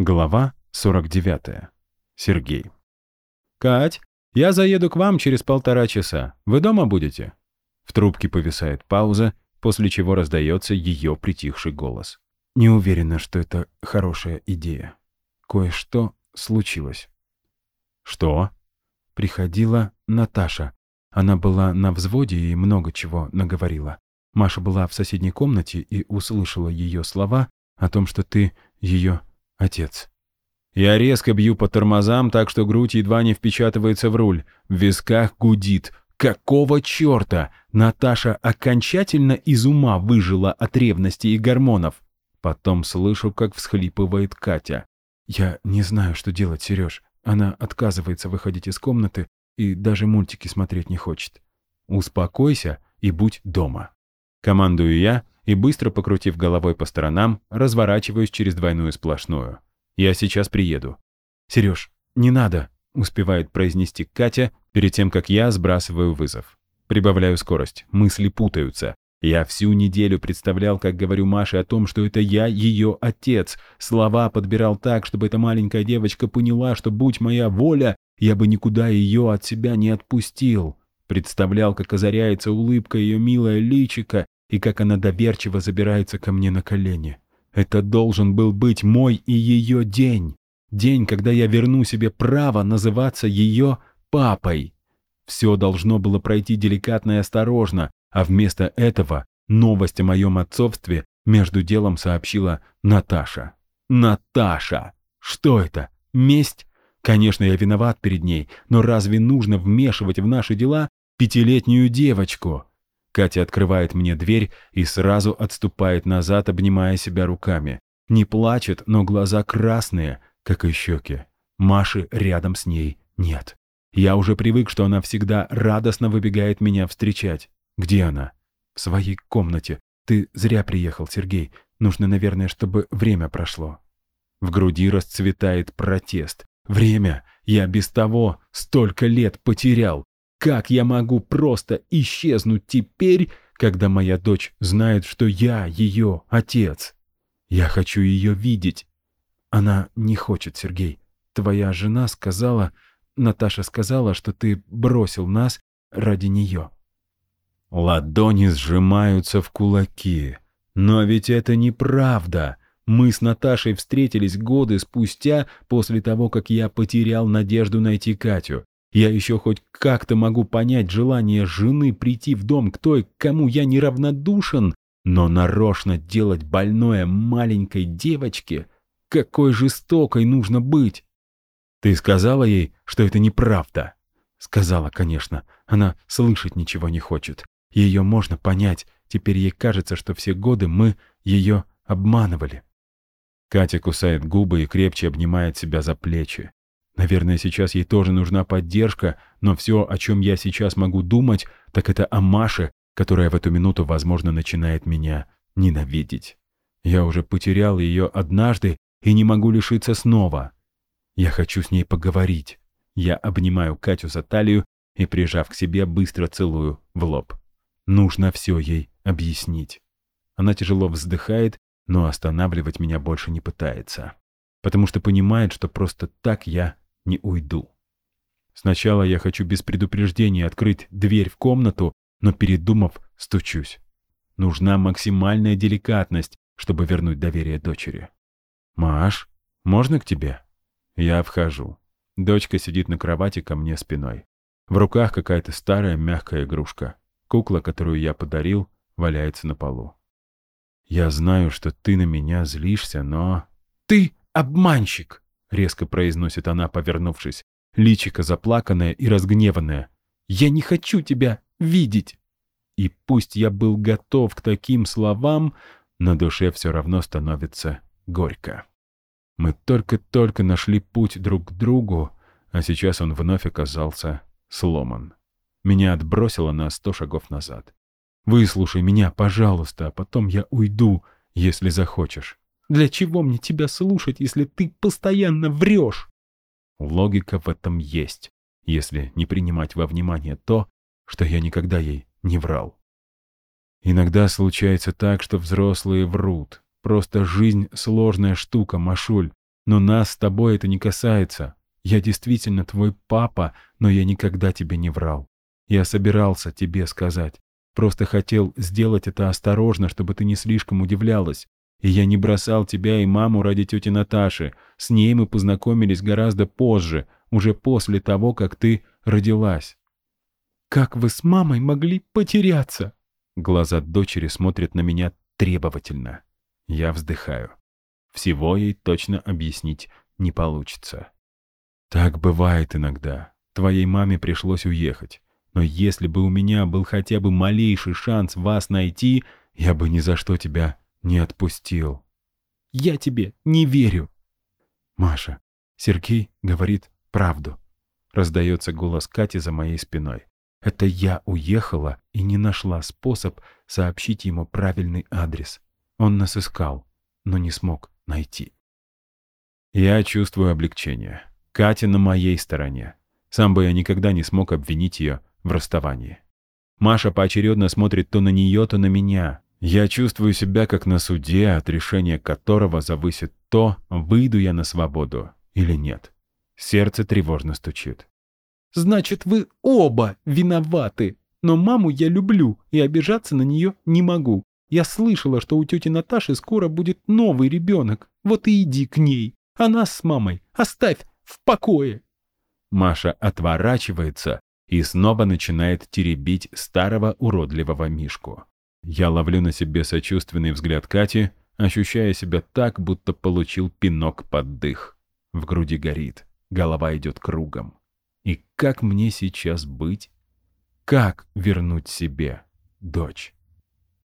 Глава 49. Сергей. «Кать, я заеду к вам через полтора часа. Вы дома будете?» В трубке повисает пауза, после чего раздается ее притихший голос. «Не уверена, что это хорошая идея. Кое-что случилось». «Что?» Приходила Наташа. Она была на взводе и много чего наговорила. Маша была в соседней комнате и услышала ее слова о том, что ты ее Отец. Я резко бью по тормозам, так что грудь едва не впечатывается в руль. В висках гудит. Какого черта? Наташа окончательно из ума выжила от ревности и гормонов. Потом слышу, как всхлипывает Катя. «Я не знаю, что делать, Сереж. Она отказывается выходить из комнаты и даже мультики смотреть не хочет. Успокойся и будь дома». Командую я, и, быстро покрутив головой по сторонам, разворачиваюсь через двойную сплошную. «Я сейчас приеду». «Сереж, не надо», — успевает произнести Катя перед тем, как я сбрасываю вызов. Прибавляю скорость, мысли путаются. Я всю неделю представлял, как говорю Маше о том, что это я ее отец. Слова подбирал так, чтобы эта маленькая девочка поняла, что, будь моя воля, я бы никуда ее от себя не отпустил. Представлял, как озаряется улыбка ее милая личика, и как она доверчиво забирается ко мне на колени. Это должен был быть мой и ее день. День, когда я верну себе право называться ее папой. Все должно было пройти деликатно и осторожно, а вместо этого новость о моем отцовстве между делом сообщила Наташа. Наташа! Что это? Месть? Конечно, я виноват перед ней, но разве нужно вмешивать в наши дела пятилетнюю девочку? Катя открывает мне дверь и сразу отступает назад, обнимая себя руками. Не плачет, но глаза красные, как и щеки. Маши рядом с ней нет. Я уже привык, что она всегда радостно выбегает меня встречать. Где она? В своей комнате. Ты зря приехал, Сергей. Нужно, наверное, чтобы время прошло. В груди расцветает протест. Время! Я без того столько лет потерял. Как я могу просто исчезнуть теперь, когда моя дочь знает, что я ее отец? Я хочу ее видеть. Она не хочет, Сергей. Твоя жена сказала, Наташа сказала, что ты бросил нас ради нее. Ладони сжимаются в кулаки. Но ведь это неправда. Мы с Наташей встретились годы спустя после того, как я потерял надежду найти Катю. Я еще хоть как-то могу понять желание жены прийти в дом к той, кому я неравнодушен, но нарочно делать больное маленькой девочке, какой жестокой нужно быть. Ты сказала ей, что это неправда? Сказала, конечно. Она слышать ничего не хочет. Ее можно понять. Теперь ей кажется, что все годы мы ее обманывали. Катя кусает губы и крепче обнимает себя за плечи. Наверное, сейчас ей тоже нужна поддержка, но все, о чем я сейчас могу думать, так это о Маше, которая в эту минуту, возможно, начинает меня ненавидеть. Я уже потерял ее однажды и не могу лишиться снова. Я хочу с ней поговорить. Я обнимаю Катю за талию и, прижав к себе, быстро целую в лоб. Нужно все ей объяснить. Она тяжело вздыхает, но останавливать меня больше не пытается. Потому что понимает, что просто так я не уйду. Сначала я хочу без предупреждения открыть дверь в комнату, но передумав, стучусь. Нужна максимальная деликатность, чтобы вернуть доверие дочери. «Маш, можно к тебе?» Я вхожу. Дочка сидит на кровати ко мне спиной. В руках какая-то старая мягкая игрушка. Кукла, которую я подарил, валяется на полу. «Я знаю, что ты на меня злишься, но...» «Ты обманщик!» — резко произносит она, повернувшись. Личико заплаканное и разгневанное. «Я не хочу тебя видеть!» И пусть я был готов к таким словам, на душе все равно становится горько. Мы только-только нашли путь друг к другу, а сейчас он вновь оказался сломан. Меня отбросило на сто шагов назад. «Выслушай меня, пожалуйста, а потом я уйду, если захочешь». Для чего мне тебя слушать, если ты постоянно врешь? Логика в этом есть, если не принимать во внимание то, что я никогда ей не врал. Иногда случается так, что взрослые врут. Просто жизнь — сложная штука, Машуль. Но нас с тобой это не касается. Я действительно твой папа, но я никогда тебе не врал. Я собирался тебе сказать. Просто хотел сделать это осторожно, чтобы ты не слишком удивлялась. И я не бросал тебя и маму ради тети Наташи. С ней мы познакомились гораздо позже, уже после того, как ты родилась. «Как вы с мамой могли потеряться?» Глаза дочери смотрят на меня требовательно. Я вздыхаю. Всего ей точно объяснить не получится. Так бывает иногда. Твоей маме пришлось уехать. Но если бы у меня был хотя бы малейший шанс вас найти, я бы ни за что тебя не отпустил. Я тебе не верю. Маша, Сергей говорит правду. Раздается голос Кати за моей спиной. Это я уехала и не нашла способ сообщить ему правильный адрес. Он нас искал, но не смог найти. Я чувствую облегчение. Катя на моей стороне. Сам бы я никогда не смог обвинить ее в расставании. Маша поочередно смотрит то на нее, то на меня. Я чувствую себя как на суде, от решения которого зависит то, выйду я на свободу или нет. Сердце тревожно стучит. «Значит, вы оба виноваты. Но маму я люблю и обижаться на нее не могу. Я слышала, что у тети Наташи скоро будет новый ребенок. Вот и иди к ней. А нас с мамой оставь в покое». Маша отворачивается и снова начинает теребить старого уродливого Мишку. Я ловлю на себе сочувственный взгляд Кати, ощущая себя так, будто получил пинок под дых. В груди горит, голова идет кругом. И как мне сейчас быть? Как вернуть себе дочь?